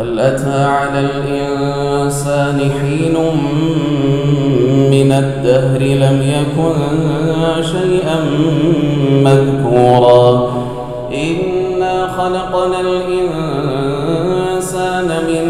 هل أتى على الإنسان حين من الدهر لم يكن شيئا مذكورا؟ إنا خلقنا الإنسان من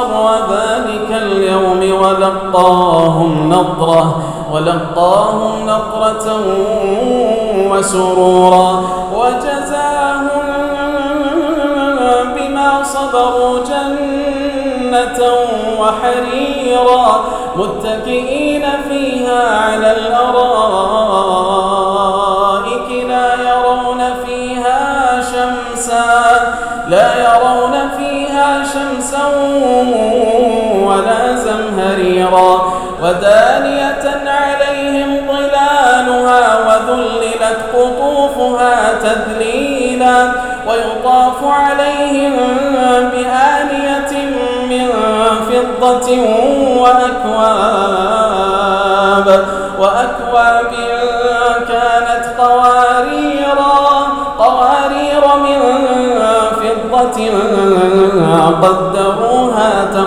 شر ذلك اليوم ولقاهم نضره ولقاهم نضرة وسرورا. وجزاهم بما صبروا جنة وحريرا. متكئين فيها على الأرائك لا يرون فيها شمسا لا يرون ولا زمهريرا. ودانية عليهم ظلالها وذللت قطوفها تذليلا. ويطاف عليهم بآنية من فضة وأكواب. وأكواب كانت قواريرا. قوارير من فضة قدروها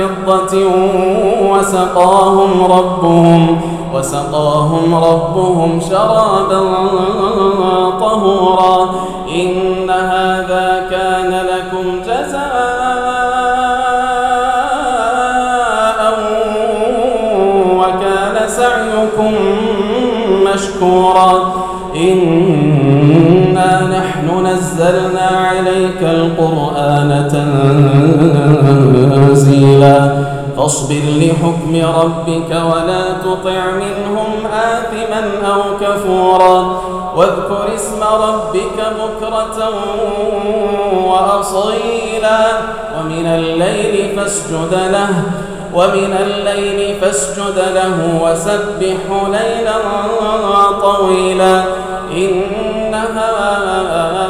فضة وسقاهم ربهم وسقاهم ربهم شرابا طهورا إن هذا كان لكم جزاء وكان سعيكم مشكورا إنا نحن نزلنا عليك القرآن لحكم ربك ولا تطع منهم آثما أو كفورا. واذكر اسم ربك بكرة وأصيلا. ومن الليل فاسجد له ومن الليل فاسجد له وسبح ليلا طويلا. إن هؤلاء